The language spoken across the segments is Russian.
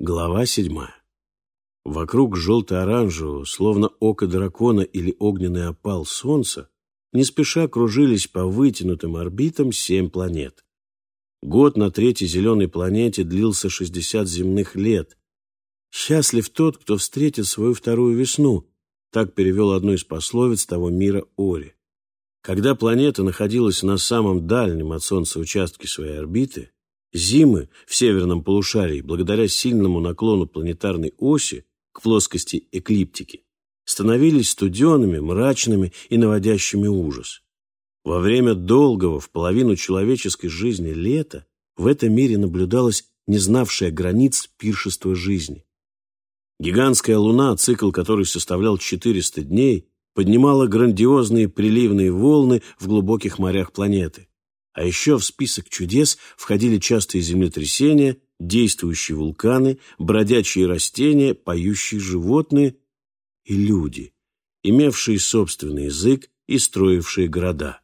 Глава седьмая. Вокруг желто-оранжевого, словно око дракона или огненный опал Солнца, не спеша кружились по вытянутым орбитам семь планет. Год на третьей зеленой планете длился 60 земных лет. «Счастлив тот, кто встретит свою вторую весну», так перевел одну из пословиц того мира Ори. Когда планета находилась на самом дальнем от Солнца участке своей орбиты, зимы в северном полушарии, благодаря сильному наклону планетарной оси к плоскости эклиптики, становились студенными, мрачными и наводящими ужас. Во время долгого, в половину человеческой жизни лета в этом мире наблюдалось не границ пиршество жизни. Гигантская луна, цикл которой составлял 400 дней, поднимала грандиозные приливные волны в глубоких морях планеты. А еще в список чудес входили частые землетрясения, действующие вулканы, бродячие растения, поющие животные и люди, имевшие собственный язык и строившие города.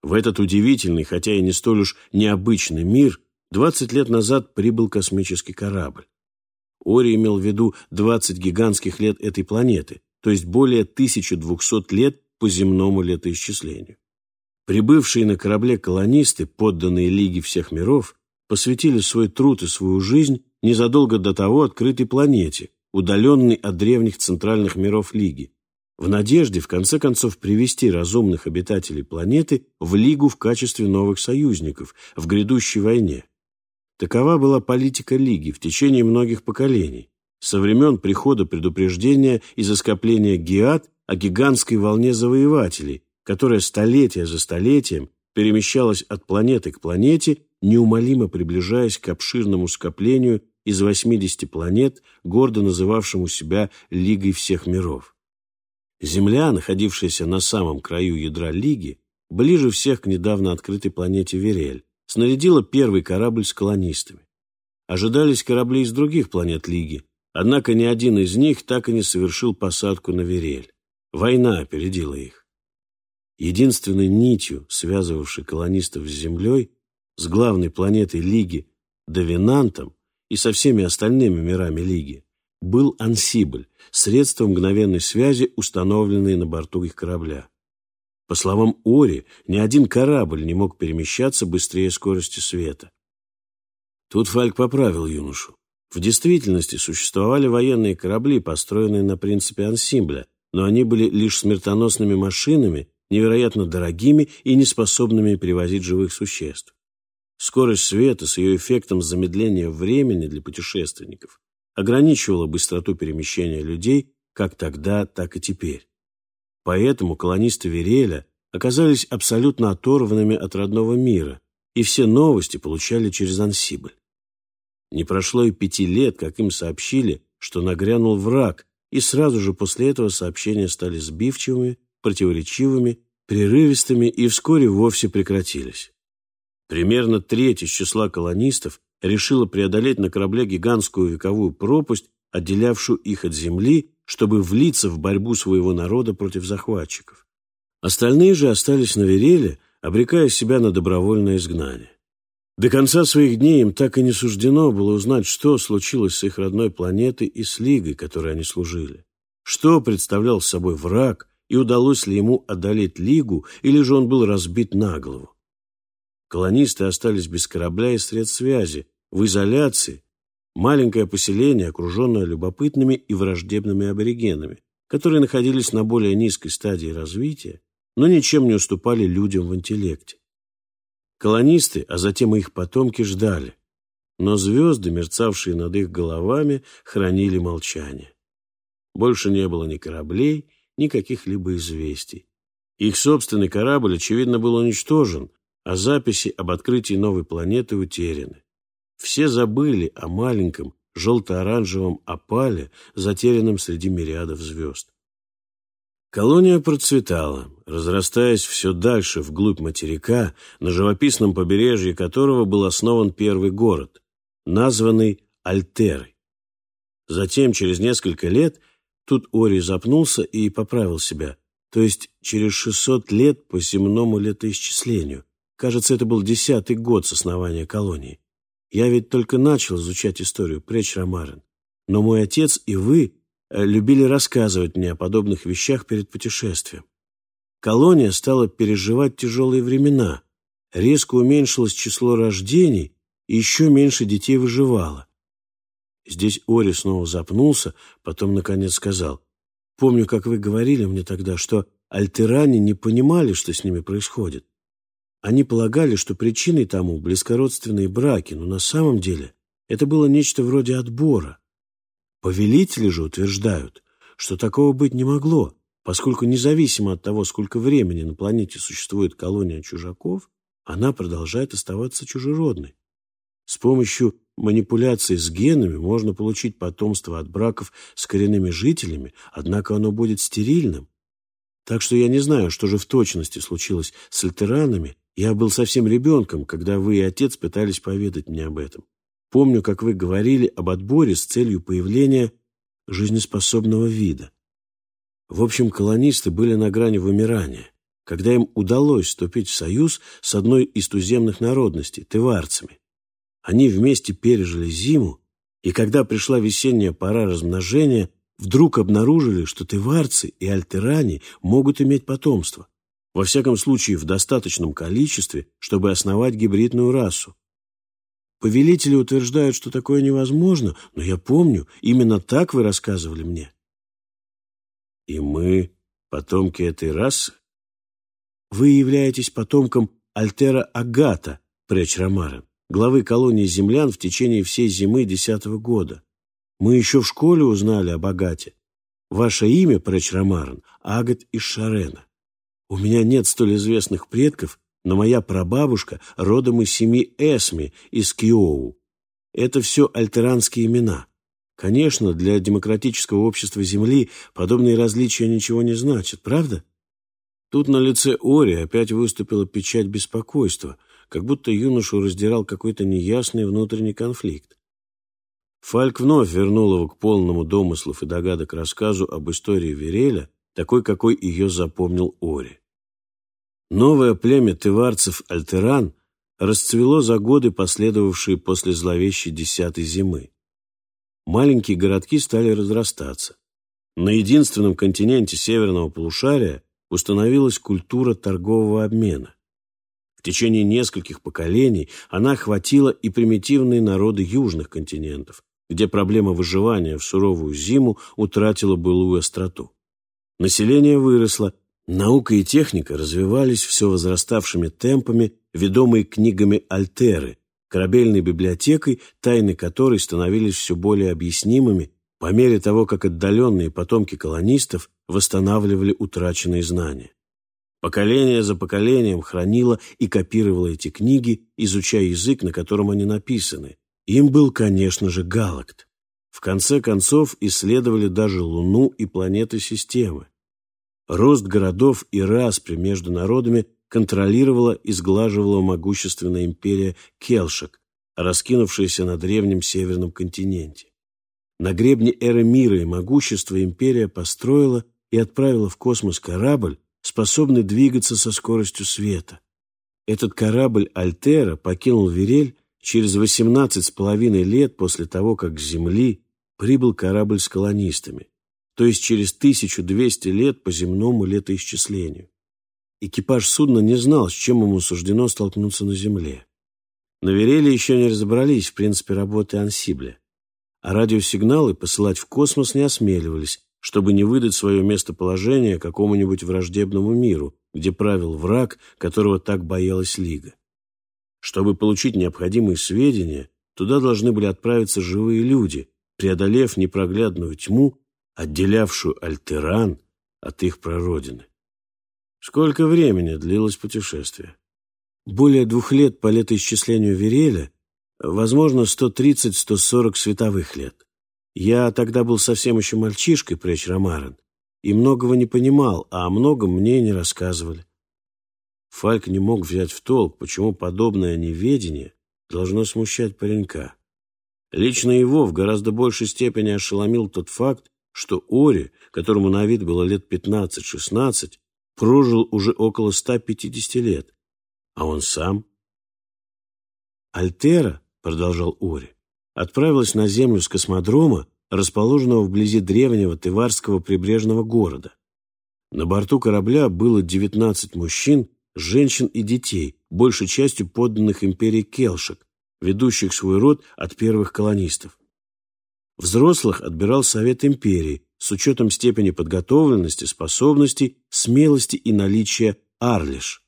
В этот удивительный, хотя и не столь уж необычный мир 20 лет назад прибыл космический корабль. Ори имел в виду 20 гигантских лет этой планеты, то есть более 1200 лет по земному летоисчислению. Прибывшие на корабле колонисты, подданные Лиги всех миров, посвятили свой труд и свою жизнь незадолго до того открытой планете, удаленный от древних центральных миров Лиги, в надежде, в конце концов, привести разумных обитателей планеты в Лигу в качестве новых союзников в грядущей войне. Такова была политика Лиги в течение многих поколений, со времен прихода предупреждения из-за скопления Геат о гигантской волне завоевателей, которая столетия за столетием перемещалась от планеты к планете, неумолимо приближаясь к обширному скоплению из 80 планет, гордо называвшему себя Лигой всех миров. Земля, находившаяся на самом краю ядра Лиги, ближе всех к недавно открытой планете Верель, снарядила первый корабль с колонистами. Ожидались корабли из других планет Лиги, однако ни один из них так и не совершил посадку на Верель. Война опередила их. Единственной нитью, связывавшей колонистов с Землей, с главной планетой Лиги, Довинантом, и со всеми остальными мирами Лиги, был ансибль, средство мгновенной связи, установленное на борту их корабля. По словам Ори, ни один корабль не мог перемещаться быстрее скорости света. Тут Фальк поправил юношу. В действительности существовали военные корабли, построенные на принципе ансимбля, но они были лишь смертоносными машинами, невероятно дорогими и неспособными перевозить живых существ. Скорость света с ее эффектом замедления времени для путешественников ограничивала быстроту перемещения людей как тогда, так и теперь. Поэтому колонисты Вереля оказались абсолютно оторванными от родного мира, и все новости получали через Ансибль. Не прошло и пяти лет, как им сообщили, что нагрянул враг, и сразу же после этого сообщения стали сбивчивыми, противоречивыми, прерывистыми и вскоре вовсе прекратились. Примерно треть из числа колонистов решила преодолеть на корабле гигантскую вековую пропасть, отделявшую их от земли, чтобы влиться в борьбу своего народа против захватчиков. Остальные же остались на Вереле, обрекая себя на добровольное изгнание. До конца своих дней им так и не суждено было узнать, что случилось с их родной планетой и с Лигой, которой они служили. Что представлял собой враг, и удалось ли ему одолеть Лигу, или же он был разбит на голову. Колонисты остались без корабля и средств связи, в изоляции, маленькое поселение, окруженное любопытными и враждебными аборигенами, которые находились на более низкой стадии развития, но ничем не уступали людям в интеллекте. Колонисты, а затем и их потомки ждали, но звезды, мерцавшие над их головами, хранили молчание. Больше не было ни кораблей, ни каких-либо известий. Их собственный корабль, очевидно, был уничтожен, а записи об открытии новой планеты утеряны. Все забыли о маленьком желто-оранжевом опале, затерянном среди мириадов звезд. Колония процветала, разрастаясь все дальше вглубь материка, на живописном побережье которого был основан первый город, названный Альтерой. Затем, через несколько лет, тут Ори запнулся и поправил себя, то есть через 600 лет по земному летоисчислению, Кажется, это был десятый год с основания колонии. Я ведь только начал изучать историю Преч Ромарен. Но мой отец и вы э, любили рассказывать мне о подобных вещах перед путешествием. Колония стала переживать тяжелые времена. Резко уменьшилось число рождений, и еще меньше детей выживало. Здесь Ори снова запнулся, потом, наконец, сказал, «Помню, как вы говорили мне тогда, что альтеране не понимали, что с ними происходит. Они полагали, что причиной тому близкородственные браки, но на самом деле это было нечто вроде отбора. Повелители же утверждают, что такого быть не могло, поскольку независимо от того, сколько времени на планете существует колония чужаков, она продолжает оставаться чужеродной. С помощью манипуляций с генами можно получить потомство от браков с коренными жителями, однако оно будет стерильным. Так что я не знаю, что же в точности случилось с альтеранами. Я был совсем ребенком, когда вы и отец пытались поведать мне об этом. Помню, как вы говорили об отборе с целью появления жизнеспособного вида. В общем, колонисты были на грани вымирания, когда им удалось вступить в союз с одной из туземных народностей – тыварцами. Они вместе пережили зиму, и когда пришла весенняя пора размножения, вдруг обнаружили, что тыварцы и альтеране могут иметь потомство. Во всяком случае, в достаточном количестве, чтобы основать гибридную расу. Повелители утверждают, что такое невозможно, но я помню, именно так вы рассказывали мне. И мы потомки этой расы? Вы являетесь потомком Альтера Агата, Преч Ромарен, главы колонии землян в течение всей зимы десятого года. Мы еще в школе узнали об Агате. Ваше имя, Преч Ромарен, Агат из Шарена. У меня нет столь известных предков, но моя прабабушка родом из семьи Эсми из Киоу. Это все альтеранские имена. Конечно, для демократического общества Земли подобные различия ничего не значат, правда? Тут на лице Ори опять выступила печать беспокойства, как будто юношу раздирал какой-то неясный внутренний конфликт. Фальк вновь вернул его к полному домыслов и догадок рассказу об истории Вереля, такой, какой ее запомнил Ори. Новое племя тыварцев Альтеран расцвело за годы, последовавшие после зловещей десятой зимы. Маленькие городки стали разрастаться. На единственном континенте северного полушария установилась культура торгового обмена. В течение нескольких поколений она охватила и примитивные народы южных континентов, где проблема выживания в суровую зиму утратила былую остроту. Население выросло, Наука и техника развивались все возраставшими темпами, ведомые книгами Альтеры, корабельной библиотекой, тайны которой становились все более объяснимыми по мере того, как отдаленные потомки колонистов восстанавливали утраченные знания. Поколение за поколением хранило и копировало эти книги, изучая язык, на котором они написаны. Им был, конечно же, Галакт. В конце концов, исследовали даже Луну и планеты системы. Рост городов и распри между народами контролировала и сглаживала могущественная империя Келшек, раскинувшаяся на древнем северном континенте. На гребне эры мира и могущества империя построила и отправила в космос корабль, способный двигаться со скоростью света. Этот корабль Альтера покинул Верель через 18 с половиной лет после того, как с Земли прибыл корабль с колонистами то есть через 1200 лет по земному летоисчислению. Экипаж судна не знал, с чем ему суждено столкнуться на Земле. На Вереле еще не разобрались в принципе работы ансибля, а радиосигналы посылать в космос не осмеливались, чтобы не выдать свое местоположение какому-нибудь враждебному миру, где правил враг, которого так боялась Лига. Чтобы получить необходимые сведения, туда должны были отправиться живые люди, преодолев непроглядную тьму отделявшую Альтеран от их прародины. Сколько времени длилось путешествие? Более двух лет по летоисчислению Вереля, возможно, 130-140 световых лет. Я тогда был совсем еще мальчишкой, преч Ромарен, и многого не понимал, а о многом мне не рассказывали. Фальк не мог взять в толк, почему подобное неведение должно смущать паренька. Лично его в гораздо большей степени ошеломил тот факт, что Ори, которому на вид было лет 15-16, прожил уже около 150 лет, а он сам. Альтера продолжал Ори, отправилась на землю с космодрома, расположенного вблизи древнего Тыварского прибрежного города. На борту корабля было 19 мужчин, женщин и детей, большей частью подданных империи Келшек, ведущих свой род от первых колонистов. Взрослых отбирал Совет империи с учетом степени подготовленности, способностей, смелости и наличия Арлиш.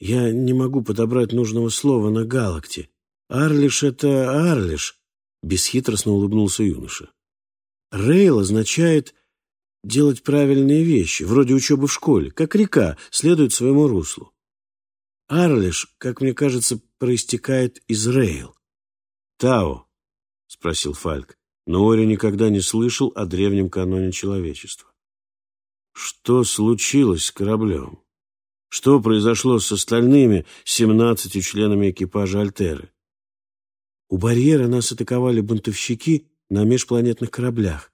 Я не могу подобрать нужного слова на галакте. Арлиш — это Арлиш, — бесхитростно улыбнулся юноша. Рейл означает делать правильные вещи, вроде учебы в школе, как река следует своему руслу. Арлиш, как мне кажется, проистекает из Рейл. «Тао?» — спросил Фальк, но Ори никогда не слышал о древнем каноне человечества. Что случилось с кораблем? Что произошло с остальными семнадцатью членами экипажа Альтеры? У барьера нас атаковали бунтовщики на межпланетных кораблях.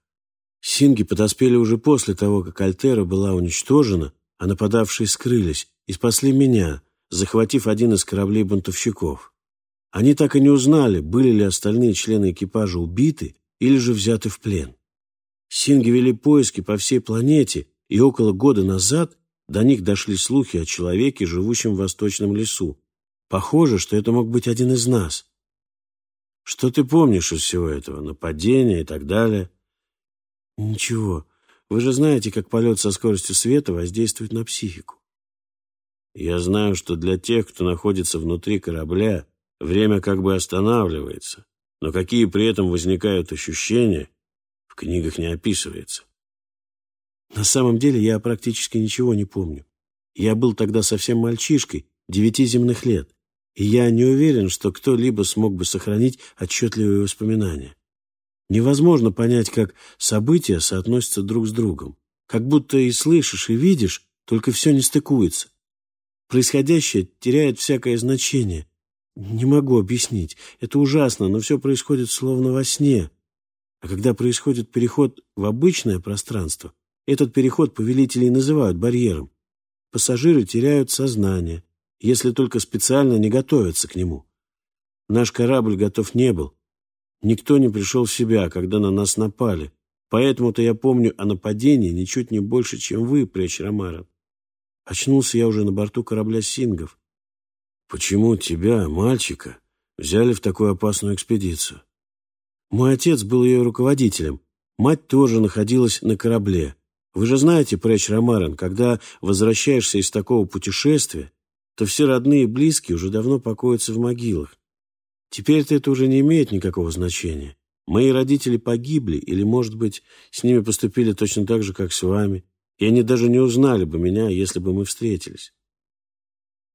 Синги подоспели уже после того, как Альтера была уничтожена, а нападавшие скрылись и спасли меня, захватив один из кораблей бунтовщиков. Они так и не узнали, были ли остальные члены экипажа убиты или же взяты в плен. Синги вели поиски по всей планете, и около года назад до них дошли слухи о человеке, живущем в восточном лесу. Похоже, что это мог быть один из нас. Что ты помнишь из всего этого? Нападения и так далее? Ничего. Вы же знаете, как полет со скоростью света воздействует на психику. Я знаю, что для тех, кто находится внутри корабля, время как бы останавливается, но какие при этом возникают ощущения, в книгах не описывается. На самом деле я практически ничего не помню. Я был тогда совсем мальчишкой, девяти земных лет, и я не уверен, что кто-либо смог бы сохранить отчетливые воспоминания. Невозможно понять, как события соотносятся друг с другом. Как будто и слышишь, и видишь, только все не стыкуется. Происходящее теряет всякое значение. Не могу объяснить. Это ужасно, но все происходит словно во сне. А когда происходит переход в обычное пространство, этот переход повелители называют барьером. Пассажиры теряют сознание, если только специально не готовятся к нему. Наш корабль готов не был. Никто не пришел в себя, когда на нас напали. Поэтому-то я помню о нападении ничуть не больше, чем вы, Преч Ромаров. Очнулся я уже на борту корабля «Сингов». Почему тебя, мальчика, взяли в такую опасную экспедицию? Мой отец был ее руководителем. Мать тоже находилась на корабле. Вы же знаете, Прэч Ромарен, когда возвращаешься из такого путешествия, то все родные и близкие уже давно покоятся в могилах. Теперь-то это уже не имеет никакого значения. Мои родители погибли, или, может быть, с ними поступили точно так же, как с вами, и они даже не узнали бы меня, если бы мы встретились.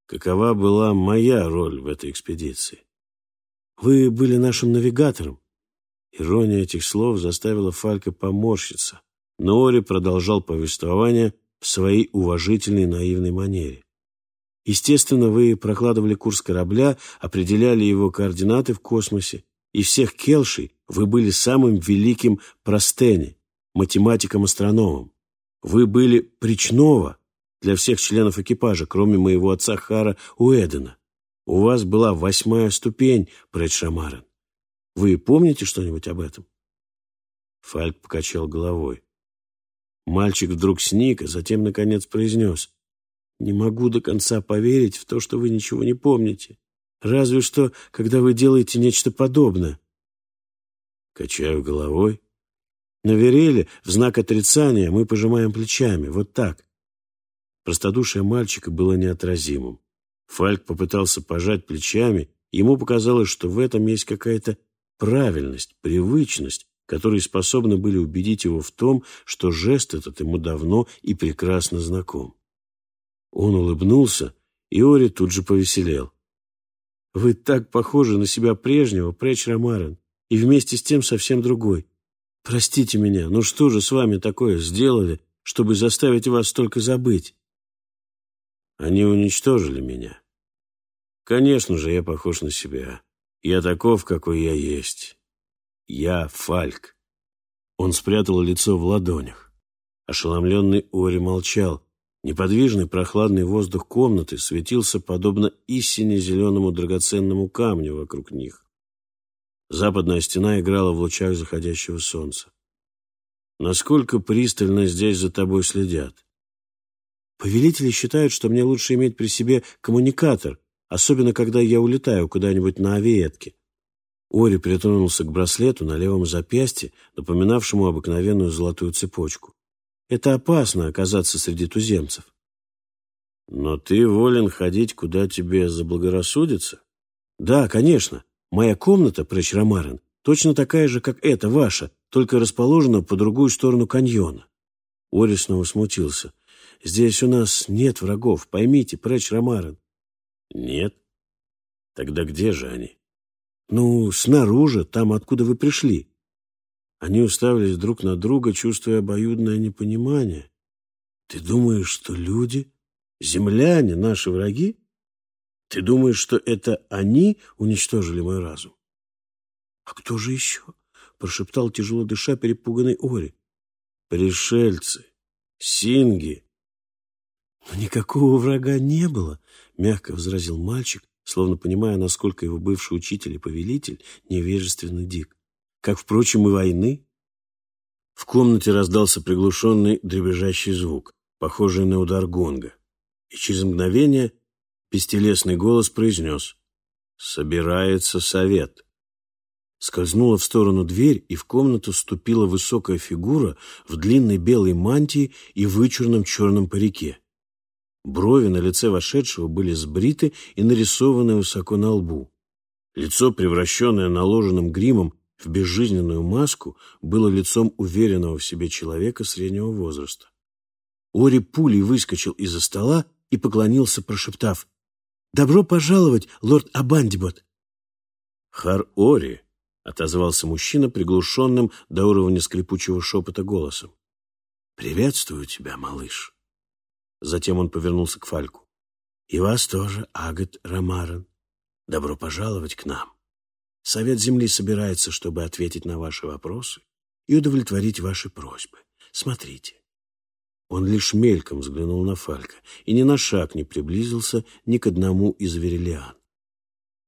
Какова была моя роль в этой экспедиции? Вы были нашим навигатором. Ирония этих слов заставила Фалька поморщиться, но Ори продолжал повествование в своей уважительной наивной манере. Естественно, вы прокладывали курс корабля, определяли его координаты в космосе. и всех келшей вы были самым великим простене, математиком-астрономом. Вы были Причнова для всех членов экипажа, кроме моего отца Хара Уэдена. У вас была восьмая ступень, Пред Шамарен. Вы помните что-нибудь об этом? Фальк покачал головой. Мальчик вдруг сник, а затем, наконец, произнес. Не могу до конца поверить в то, что вы ничего не помните. Разве что, когда вы делаете нечто подобное. Качаю головой. На Вереле в знак отрицания мы пожимаем плечами. Вот так. Простодушие мальчика было неотразимым. Фальк попытался пожать плечами. Ему показалось, что в этом есть какая-то правильность, привычность, которые способны были убедить его в том, что жест этот ему давно и прекрасно знаком. Он улыбнулся, и Ори тут же повеселел. «Вы так похожи на себя прежнего, Преч Ромарен, и вместе с тем совсем другой. Простите меня, ну что же с вами такое сделали, чтобы заставить вас столько забыть?» Они уничтожили меня. Конечно же, я похож на себя. Я таков, какой я есть. Я Фальк. Он спрятал лицо в ладонях. Ошеломленный Ори молчал, Неподвижный прохладный воздух комнаты светился подобно истине зеленому драгоценному камню вокруг них. Западная стена играла в лучах заходящего солнца. Насколько пристально здесь за тобой следят? Повелители считают, что мне лучше иметь при себе коммуникатор, особенно когда я улетаю куда-нибудь на авиетке. Ори притронулся к браслету на левом запястье, напоминавшему обыкновенную золотую цепочку. Это опасно оказаться среди туземцев. Но ты волен ходить, куда тебе заблагорассудится? Да, конечно. Моя комната, Прэч Ромарен, точно такая же, как эта ваша, только расположена по другую сторону каньона. Ори снова смутился. Здесь у нас нет врагов, поймите, Прэч Ромарен. Нет? Тогда где же они? Ну, снаружи, там, откуда вы пришли. Они уставились друг на друга, чувствуя обоюдное непонимание. Ты думаешь, что люди, земляне, наши враги? Ты думаешь, что это они уничтожили мой разум? А кто же еще? Прошептал тяжело дыша перепуганный Ори. Пришельцы, синги. Но никакого врага не было, мягко возразил мальчик, словно понимая, насколько его бывший учитель и повелитель невежественно дик. Как, впрочем, и войны. В комнате раздался приглушенный дребезжащий звук, похожий на удар гонга. И через мгновение пестелесный голос произнес «Собирается совет». Скользнула в сторону дверь, и в комнату вступила высокая фигура в длинной белой мантии и вычурном черном парике. Брови на лице вошедшего были сбриты и нарисованы высоко на лбу. Лицо, превращенное наложенным гримом в безжизненную маску, было лицом уверенного в себе человека среднего возраста. Ори пулей выскочил из-за стола и поклонился, прошептав «Добро пожаловать, лорд Абандибот!» «Хар Ори!» — отозвался мужчина приглушенным до уровня скрипучего шепота голосом. «Приветствую тебя, малыш!» Затем он повернулся к Фальку. «И вас тоже, Агат Ромарен. Добро пожаловать к нам. Совет Земли собирается, чтобы ответить на ваши вопросы и удовлетворить ваши просьбы. Смотрите». Он лишь мельком взглянул на Фалька и ни на шаг не приблизился ни к одному из верилиан.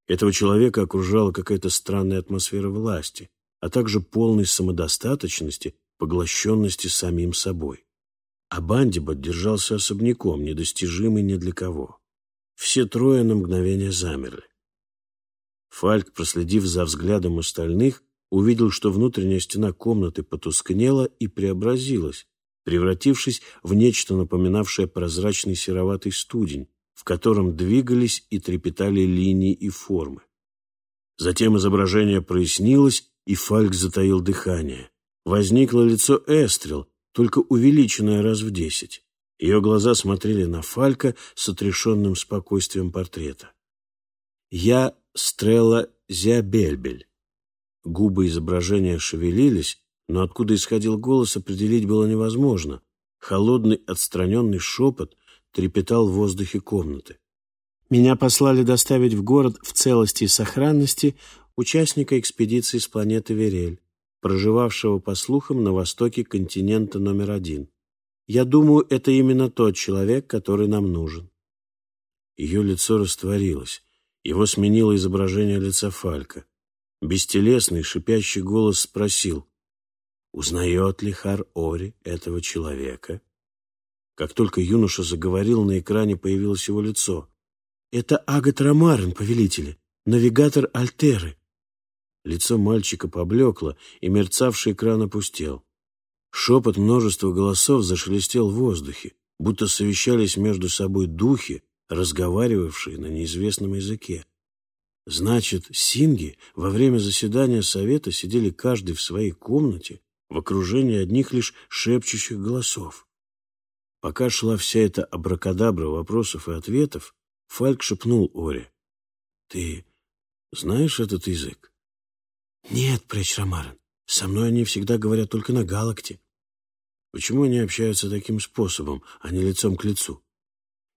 Этого человека окружала какая-то странная атмосфера власти, а также полной самодостаточности, поглощенности самим собой. А Бандибот держался особняком, недостижимый ни для кого. Все трое на мгновение замерли. Фальк, проследив за взглядом остальных, увидел, что внутренняя стена комнаты потускнела и преобразилась, превратившись в нечто напоминавшее прозрачный сероватый студень, в котором двигались и трепетали линии и формы. Затем изображение прояснилось, и Фальк затаил дыхание. Возникло лицо Эстрел, только увеличенная раз в десять. Ее глаза смотрели на Фалька с отрешенным спокойствием портрета. «Я Стрелла Зиабельбель». Губы изображения шевелились, но откуда исходил голос, определить было невозможно. Холодный отстраненный шепот трепетал в воздухе комнаты. «Меня послали доставить в город в целости и сохранности участника экспедиции с планеты Верель проживавшего, по слухам, на востоке континента номер один. Я думаю, это именно тот человек, который нам нужен. Ее лицо растворилось. Его сменило изображение лица Фалька. Бестелесный, шипящий голос спросил, узнает ли Хар Ори этого человека? Как только юноша заговорил, на экране появилось его лицо. «Это Агат Ромарен, повелители, навигатор Альтеры. Лицо мальчика поблекло, и мерцавший экран опустел. Шепот множества голосов зашелестел в воздухе, будто совещались между собой духи, разговаривавшие на неизвестном языке. Значит, синги во время заседания совета сидели каждый в своей комнате в окружении одних лишь шепчущих голосов. Пока шла вся эта абракадабра вопросов и ответов, Фальк шепнул Оре. «Ты знаешь этот язык?» «Нет, Прэч Ромарен, со мной они всегда говорят только на галакте». «Почему они общаются таким способом, а не лицом к лицу?»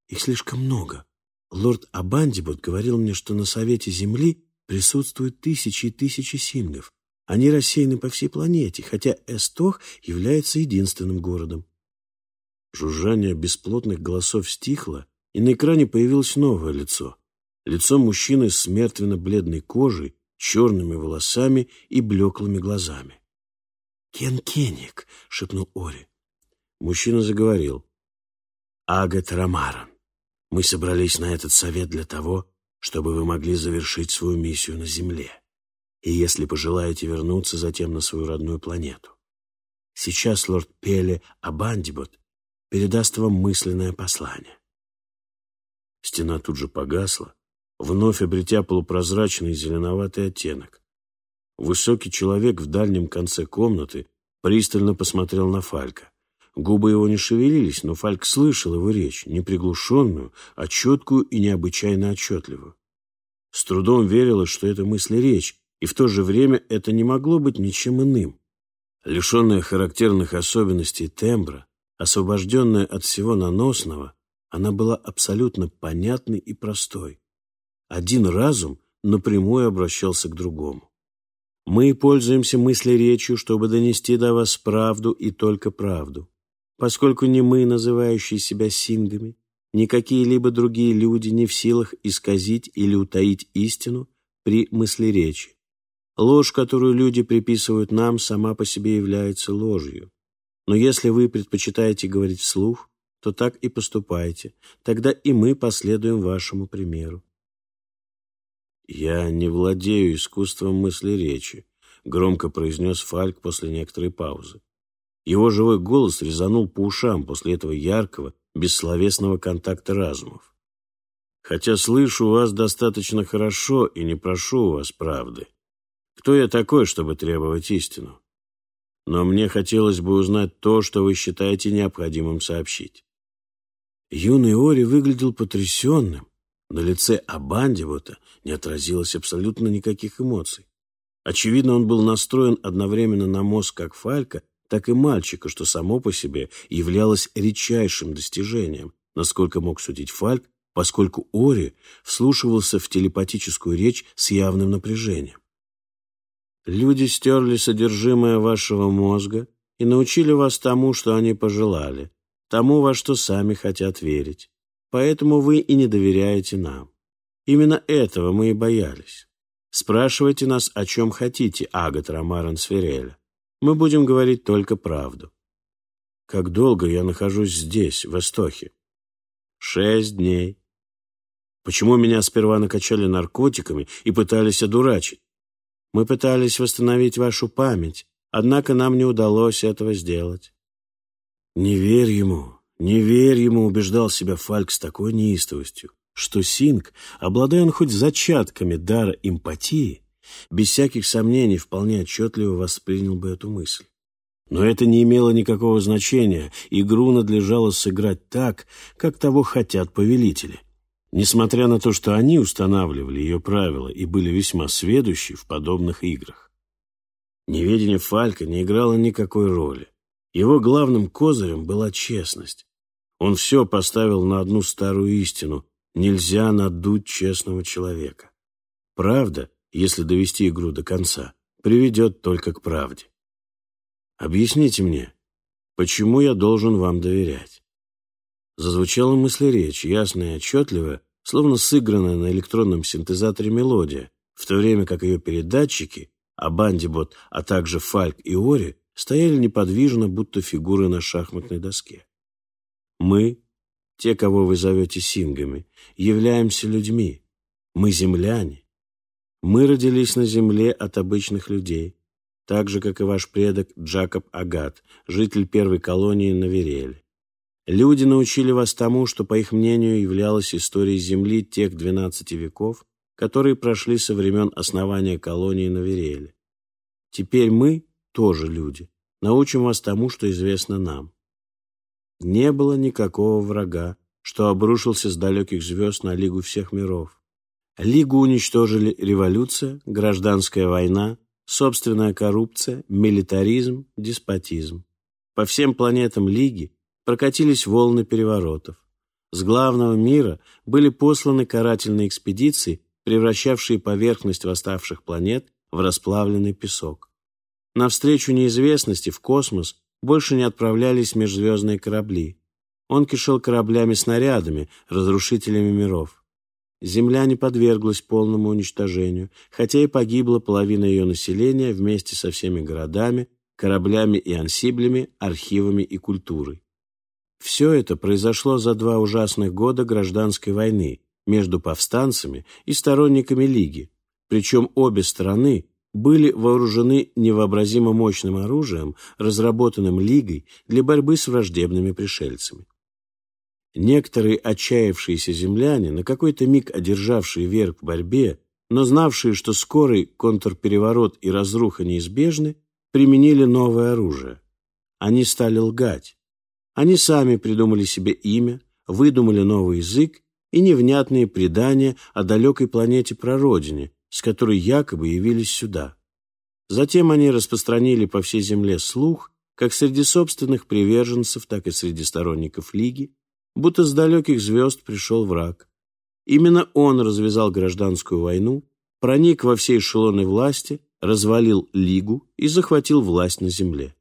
«Их слишком много. Лорд Абандибот говорил мне, что на Совете Земли присутствуют тысячи и тысячи сингов. Они рассеяны по всей планете, хотя Эстох является единственным городом». Жужжание бесплотных голосов стихло, и на экране появилось новое лицо. Лицо мужчины с мертвенно-бледной кожей, черными волосами и блеклыми глазами. «Кен Кеник», — шепнул Ори. Мужчина заговорил. «Агат Рамаран, мы собрались на этот совет для того, чтобы вы могли завершить свою миссию на Земле, и если пожелаете вернуться затем на свою родную планету. Сейчас лорд Пеле Абандибот передаст вам мысленное послание. Стена тут же погасла, вновь обретя полупрозрачный зеленоватый оттенок. Высокий человек в дальнем конце комнаты пристально посмотрел на Фалька. Губы его не шевелились, но Фальк слышал его речь, не приглушенную, а четкую и необычайно отчетливую. С трудом верилось, что это мысли речь, и в то же время это не могло быть ничем иным. Лишенная характерных особенностей тембра, освобожденная от всего наносного, она была абсолютно понятной и простой. Один разум напрямую обращался к другому. Мы пользуемся мыслеречью, чтобы донести до вас правду и только правду. Поскольку не мы, называющие себя сингами, ни какие-либо другие люди не в силах исказить или утаить истину при мыслеречии. Ложь, которую люди приписывают нам, сама по себе является ложью. Но если вы предпочитаете говорить вслух, то так и поступайте, тогда и мы последуем вашему примеру. «Я не владею искусством мысли речи», — громко произнес Фальк после некоторой паузы. Его живой голос резанул по ушам после этого яркого, бессловесного контакта разумов. «Хотя слышу вас достаточно хорошо и не прошу у вас правды. Кто я такой, чтобы требовать истину? но мне хотелось бы узнать то, что вы считаете необходимым сообщить». Юный Ори выглядел потрясенным. На лице Абандивота не отразилось абсолютно никаких эмоций. Очевидно, он был настроен одновременно на мозг как Фалька, так и мальчика, что само по себе являлось редчайшим достижением, насколько мог судить Фальк, поскольку Ори вслушивался в телепатическую речь с явным напряжением. Люди стерли содержимое вашего мозга и научили вас тому, что они пожелали, тому, во что сами хотят верить. Поэтому вы и не доверяете нам. Именно этого мы и боялись. Спрашивайте нас, о чем хотите, Агат Ромаран Сфереля. Мы будем говорить только правду. Как долго я нахожусь здесь, в Эстохе? Шесть дней. Почему меня сперва накачали наркотиками и пытались одурачить? Мы пытались восстановить вашу память, однако нам не удалось этого сделать». «Не верь ему, не верь ему», — убеждал себя Фальк с такой неистовостью, что Синг, обладая он хоть зачатками дара эмпатии, без всяких сомнений вполне отчетливо воспринял бы эту мысль. Но это не имело никакого значения, игру надлежало сыграть так, как того хотят повелители. Несмотря на то, что они устанавливали ее правила и были весьма сведущи в подобных играх. Неведение Фалька не играло никакой роли. Его главным козырем была честность. Он все поставил на одну старую истину – нельзя надуть честного человека. Правда, если довести игру до конца, приведет только к правде. Объясните мне, почему я должен вам доверять? Зазвучала мыслеречь, ясная и отчетливая, словно сыгранная на электронном синтезаторе мелодия, в то время как ее передатчики, а Бандибот, а также Фальк и Ори стояли неподвижно, будто фигуры на шахматной доске. Мы, те, кого вы зовете сингами, являемся людьми. Мы земляне. Мы родились на земле от обычных людей, так же, как и ваш предок Джакоб Агат, житель первой колонии на Вереле. Люди научили вас тому, что, по их мнению, являлось историей Земли тех двенадцати веков, которые прошли со времен основания колонии на Вереле. Теперь мы, тоже люди, научим вас тому, что известно нам. Не было никакого врага, что обрушился с далеких звезд на Лигу всех миров. Лигу уничтожили революция, гражданская война, собственная коррупция, милитаризм, деспотизм. По всем планетам Лиги прокатились волны переворотов. С главного мира были посланы карательные экспедиции, превращавшие поверхность восставших планет в расплавленный песок. Навстречу неизвестности в космос больше не отправлялись межзвездные корабли. Он кишел кораблями-снарядами, разрушителями миров. Земля не подверглась полному уничтожению, хотя и погибла половина ее населения вместе со всеми городами, кораблями и ансиблями, архивами и культурой. Все это произошло за два ужасных года гражданской войны между повстанцами и сторонниками Лиги, причем обе стороны были вооружены невообразимо мощным оружием, разработанным Лигой для борьбы с враждебными пришельцами. Некоторые отчаявшиеся земляне, на какой-то миг одержавшие верх в борьбе, но знавшие, что скорый контрпереворот и разруха неизбежны, применили новое оружие. Они стали лгать. Они сами придумали себе имя, выдумали новый язык и невнятные предания о далекой планете-прародине, с которой якобы явились сюда. Затем они распространили по всей земле слух, как среди собственных приверженцев, так и среди сторонников Лиги, будто с далеких звезд пришел враг. Именно он развязал гражданскую войну, проник во все эшелоны власти, развалил Лигу и захватил власть на земле.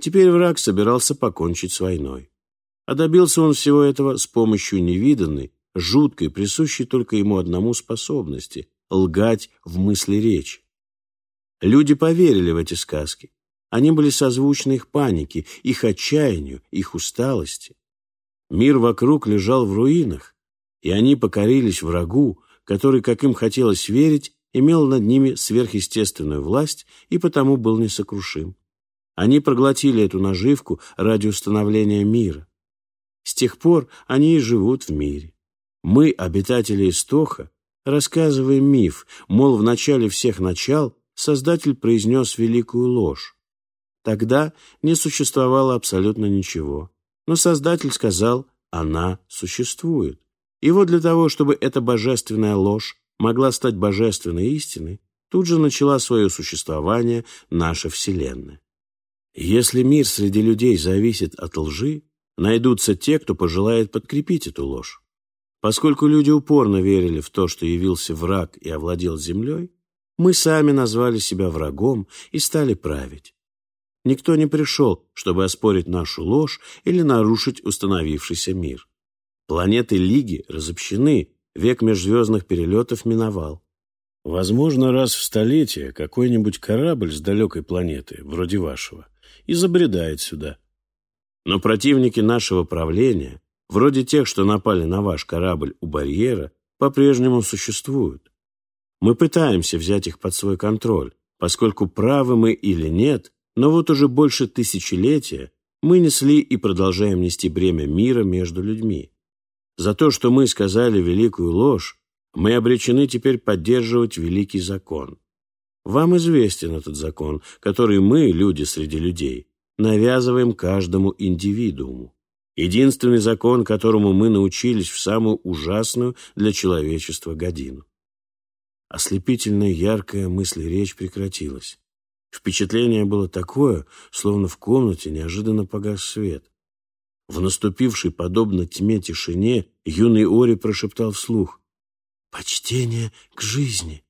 Теперь враг собирался покончить с войной. А добился он всего этого с помощью невиданной, жуткой, присущей только ему одному способности — лгать в мысли речи. Люди поверили в эти сказки. Они были созвучны их панике, их отчаянию, их усталости. Мир вокруг лежал в руинах, и они покорились врагу, который, как им хотелось верить, имел над ними сверхъестественную власть и потому был несокрушим. Они проглотили эту наживку ради установления мира. С тех пор они и живут в мире. Мы, обитатели Истоха, рассказываем миф, мол, в начале всех начал Создатель произнес великую ложь. Тогда не существовало абсолютно ничего. Но Создатель сказал, она существует. И вот для того, чтобы эта божественная ложь могла стать божественной истиной, тут же начала свое существование наша Вселенная. Если мир среди людей зависит от лжи, найдутся те, кто пожелает подкрепить эту ложь. Поскольку люди упорно верили в то, что явился враг и овладел землей, мы сами назвали себя врагом и стали править. Никто не пришел, чтобы оспорить нашу ложь или нарушить установившийся мир. Планеты Лиги разобщены, век межзвездных перелетов миновал. Возможно, раз в столетие какой-нибудь корабль с далекой планеты, вроде вашего, и забредает сюда. Но противники нашего правления, вроде тех, что напали на ваш корабль у барьера, по-прежнему существуют. Мы пытаемся взять их под свой контроль, поскольку правы мы или нет, но вот уже больше тысячелетия мы несли и продолжаем нести бремя мира между людьми. За то, что мы сказали великую ложь, мы обречены теперь поддерживать великий закон. Вам известен этот закон, который мы, люди среди людей, навязываем каждому индивидууму. Единственный закон, которому мы научились в самую ужасную для человечества годину. Ослепительная яркая мысль речь прекратилась. Впечатление было такое, словно в комнате неожиданно погас свет. В наступившей, подобно тьме, тишине юный Ори прошептал вслух «Почтение к жизни».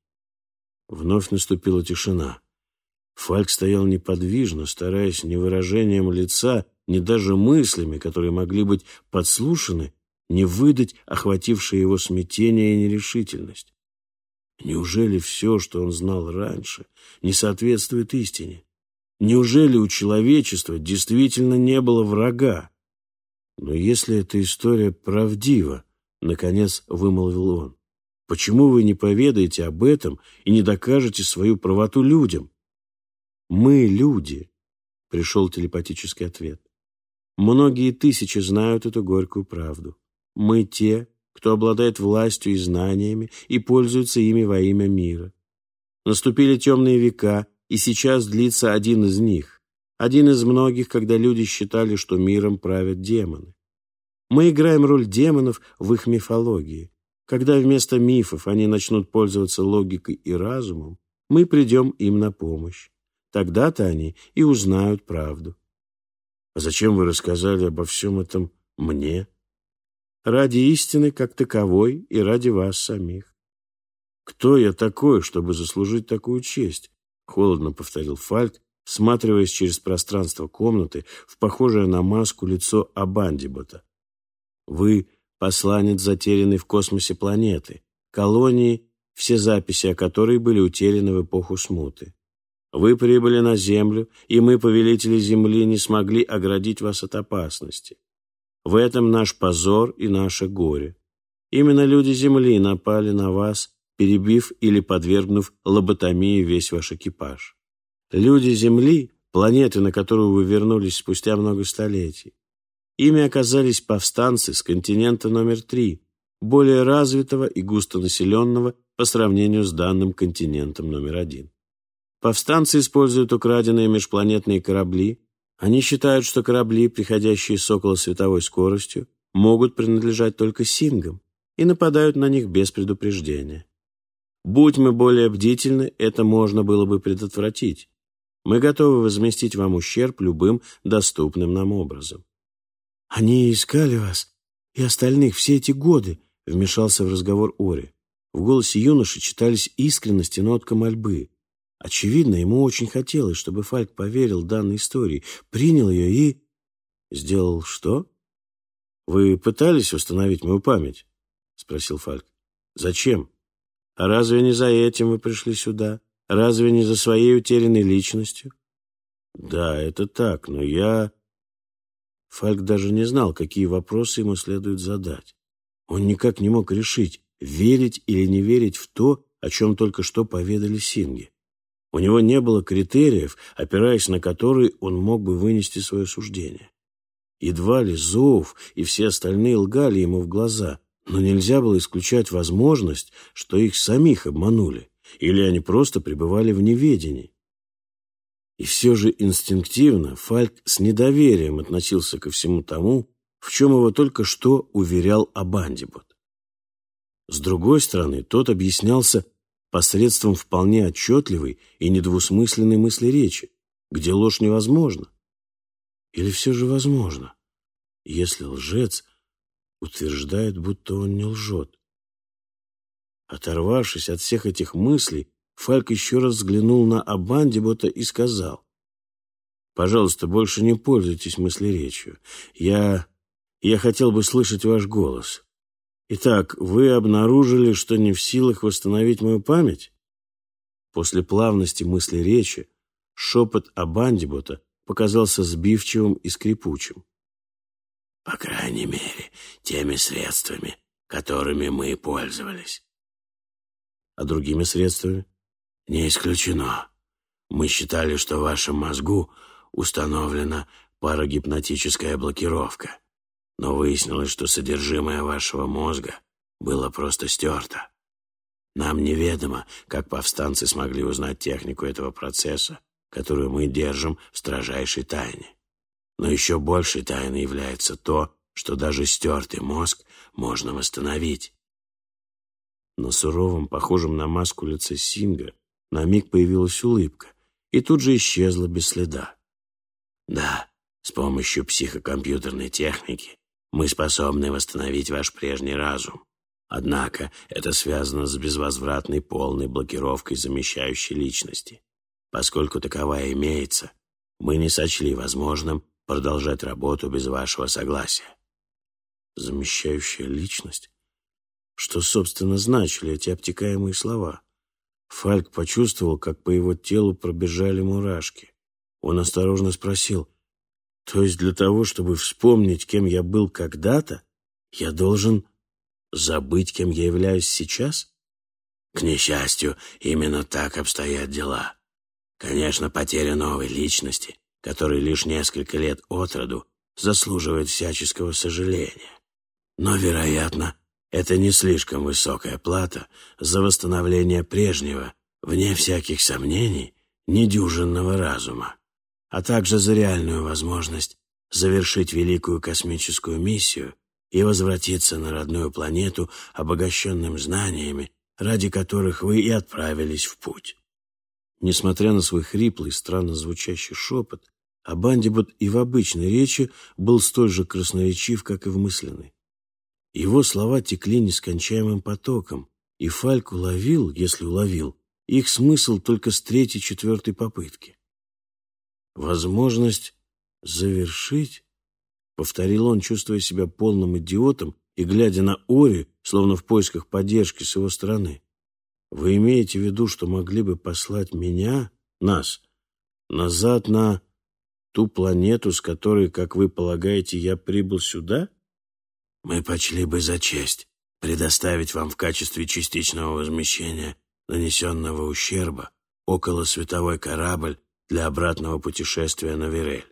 Вновь наступила тишина. Фальк стоял неподвижно, стараясь ни выражением лица, ни даже мыслями, которые могли быть подслушаны, не выдать охватившее его смятение и нерешительность. Неужели все, что он знал раньше, не соответствует истине? Неужели у человечества действительно не было врага? Но если эта история правдива, наконец вымолвил он, почему вы не поведаете об этом и не докажете свою правоту людям? Мы люди, пришел телепатический ответ. Многие тысячи знают эту горькую правду. Мы те, кто обладает властью и знаниями и пользуется ими во имя мира. Наступили темные века, и сейчас длится один из них, один из многих, когда люди считали, что миром правят демоны. Мы играем роль демонов в их мифологии. Когда вместо мифов они начнут пользоваться логикой и разумом, мы придем им на помощь. Тогда-то они и узнают правду. А зачем вы рассказали обо всем этом мне? Ради истины как таковой и ради вас самих. «Кто я такой, чтобы заслужить такую честь?» — холодно повторил Фальк, всматриваясь через пространство комнаты в похожее на маску лицо Абандибота. «Вы — посланец затерянной в космосе планеты, колонии, все записи о которой были утеряны в эпоху смуты. Вы прибыли на землю, и мы, повелители земли, не смогли оградить вас от опасности. В этом наш позор и наше горе. Именно люди земли напали на вас, перебив или подвергнув лоботомии весь ваш экипаж. Люди земли, планеты, на которую вы вернулись спустя много столетий. Ими оказались повстанцы с континента номер три, более развитого и густонаселенного по сравнению с данным континентом номер один. Повстанцы используют украденные межпланетные корабли. Они считают, что корабли, приходящие с околосветовой скоростью, могут принадлежать только сингам и нападают на них без предупреждения. Будь мы более бдительны, это можно было бы предотвратить. Мы готовы возместить вам ущерб любым доступным нам образом. «Они искали вас и остальных все эти годы», — вмешался в разговор Ори. В голосе юноши читались искренность и нотка мольбы. Очевидно, ему очень хотелось, чтобы Фальк поверил данной истории, принял ее и... Сделал что? Вы пытались восстановить мою память? Спросил Фальк. Зачем? А разве не за этим вы пришли сюда? Разве не за своей утерянной личностью? Да, это так, но я... Фальк даже не знал, какие вопросы ему следует задать. Он никак не мог решить, верить или не верить в то, о чем только что поведали Синги. У него не было критериев, опираясь на которые он мог бы вынести свое суждение. Едва ли Зоуф и все остальные лгали ему в глаза, но нельзя было исключать возможность, что их самих обманули, или они просто пребывали в неведении. И все же инстинктивно Фальк с недоверием относился ко всему тому, в чем его только что уверял Абандибот. С другой стороны, тот объяснялся посредством вполне отчетливой и недвусмысленной мысли речи, где ложь невозможна. Или все же возможно, если лжец утверждает, будто он не лжет. Оторвавшись от всех этих мыслей, Фальк еще раз взглянул на Абандибота и сказал, «Пожалуйста, больше не пользуйтесь мыслеречью. Я... я хотел бы слышать ваш голос. Итак, вы обнаружили, что не в силах восстановить мою память? После плавности мысли речи шепот Абандибота показался сбивчивым и скрипучим. По крайней мере, теми средствами, которыми мы пользовались. А другими средствами? Не исключено. Мы считали, что в вашем мозгу установлена парагипнотическая блокировка но выяснилось, что содержимое вашего мозга было просто стерто. Нам неведомо, как повстанцы смогли узнать технику этого процесса, которую мы держим в строжайшей тайне. Но еще большей тайной является то, что даже стертый мозг можно восстановить. На суровом, похожем на маску лице Синга, на миг появилась улыбка и тут же исчезла без следа. Да, с помощью психокомпьютерной техники мы способны восстановить ваш прежний разум. Однако это связано с безвозвратной полной блокировкой замещающей личности. Поскольку таковая имеется, мы не сочли возможным продолжать работу без вашего согласия. Замещающая личность? Что, собственно, значили эти обтекаемые слова? Фальк почувствовал, как по его телу пробежали мурашки. Он осторожно спросил, то есть для того, чтобы вспомнить, кем я был когда-то, я должен забыть, кем я являюсь сейчас? К несчастью, именно так обстоят дела. Конечно, потеря новой личности, которой лишь несколько лет от роду, заслуживает всяческого сожаления. Но, вероятно, это не слишком высокая плата за восстановление прежнего, вне всяких сомнений, недюжинного разума а также за реальную возможность завершить великую космическую миссию и возвратиться на родную планету обогащенным знаниями, ради которых вы и отправились в путь. Несмотря на свой хриплый, странно звучащий шепот, Абандибот и в обычной речи был столь же красноречив, как и в мысленной. Его слова текли нескончаемым потоком, и Фальк уловил, если уловил, их смысл только с третьей-четвертой попытки. Возможность завершить, повторил он, чувствуя себя полным идиотом и глядя на Ори, словно в поисках поддержки с его стороны. «Вы имеете в виду, что могли бы послать меня, нас, назад на ту планету, с которой, как вы полагаете, я прибыл сюда?» «Мы почли бы за честь предоставить вам в качестве частичного возмещения нанесенного ущерба около световой корабль для обратного путешествия на Верель.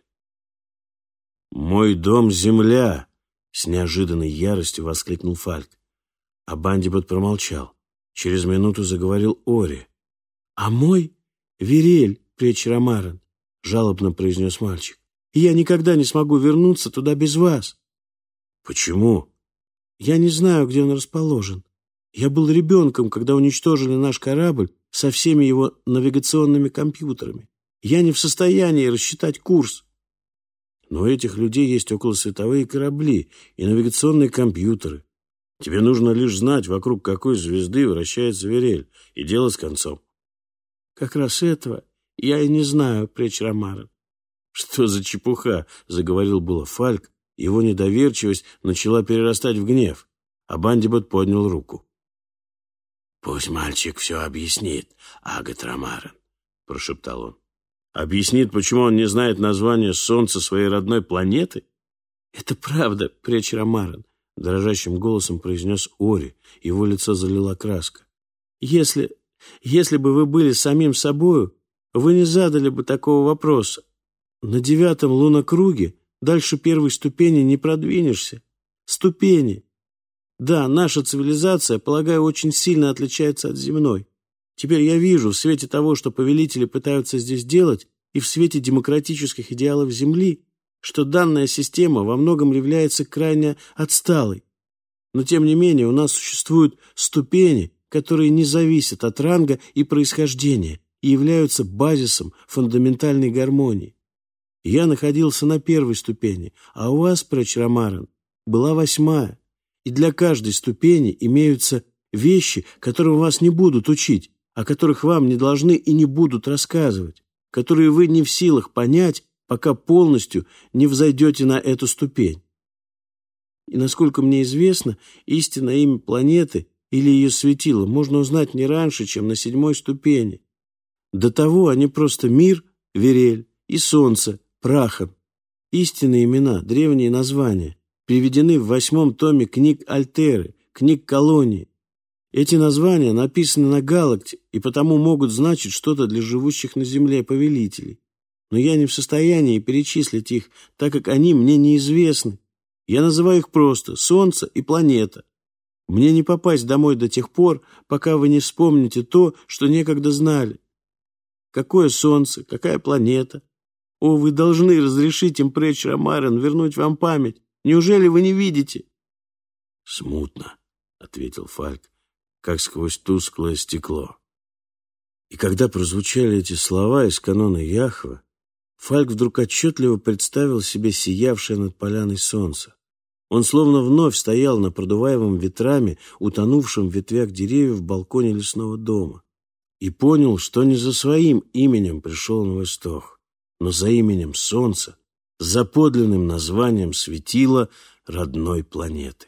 «Мой дом — земля!» — с неожиданной яростью воскликнул Фальк. А Бандибот промолчал. Через минуту заговорил Ори. «А мой — Верель, пречь Ромарен», — жалобно произнес мальчик. «И я никогда не смогу вернуться туда без вас». «Почему?» «Я не знаю, где он расположен. Я был ребенком, когда уничтожили наш корабль со всеми его навигационными компьютерами. Я не в состоянии рассчитать курс. Но у этих людей есть околосветовые корабли и навигационные компьютеры. Тебе нужно лишь знать, вокруг какой звезды вращается Верель, и дело с концом. Как раз этого я и не знаю, преч Ромара. Что за чепуха, заговорил было Фальк, его недоверчивость начала перерастать в гнев, а Бандибот поднял руку. «Пусть мальчик все объяснит, Агат Ромарен», — прошептал он. Объяснит, почему он не знает название Солнца своей родной планеты? Это правда, преч Ромарен, дрожащим голосом произнес Ори. Его лицо залила краска. Если, если бы вы были самим собою, вы не задали бы такого вопроса. На девятом лунокруге дальше первой ступени не продвинешься. Ступени. Да, наша цивилизация, полагаю, очень сильно отличается от земной. Теперь я вижу, в свете того, что повелители пытаются здесь делать, и в свете демократических идеалов Земли, что данная система во многом является крайне отсталой. Но тем не менее у нас существуют ступени, которые не зависят от ранга и происхождения и являются базисом фундаментальной гармонии. Я находился на первой ступени, а у вас, Прэч Ромарен, была восьмая. И для каждой ступени имеются вещи, которым вас не будут учить, о которых вам не должны и не будут рассказывать, которые вы не в силах понять, пока полностью не взойдете на эту ступень. И, насколько мне известно, истинное имя планеты или ее светила можно узнать не раньше, чем на седьмой ступени. До того они просто мир, Верель и солнце, Прахан. Истинные имена, древние названия, приведены в восьмом томе книг Альтеры, книг Колонии, эти названия написаны на галакте и потому могут значить что-то для живущих на Земле повелителей. Но я не в состоянии перечислить их, так как они мне неизвестны. Я называю их просто Солнце и планета. Мне не попасть домой до тех пор, пока вы не вспомните то, что некогда знали. Какое Солнце, какая планета? О, вы должны разрешить им пречь Ромарен, вернуть вам память. Неужели вы не видите? Смутно, — ответил Фальк как сквозь тусклое стекло. И когда прозвучали эти слова из канона Яхва, Фальк вдруг отчетливо представил себе сиявшее над поляной солнце. Он словно вновь стоял на продуваемом ветрами, утонувшем в ветвях деревьев в балконе лесного дома, и понял, что не за своим именем пришел на восток, но за именем солнца, за подлинным названием светила родной планеты.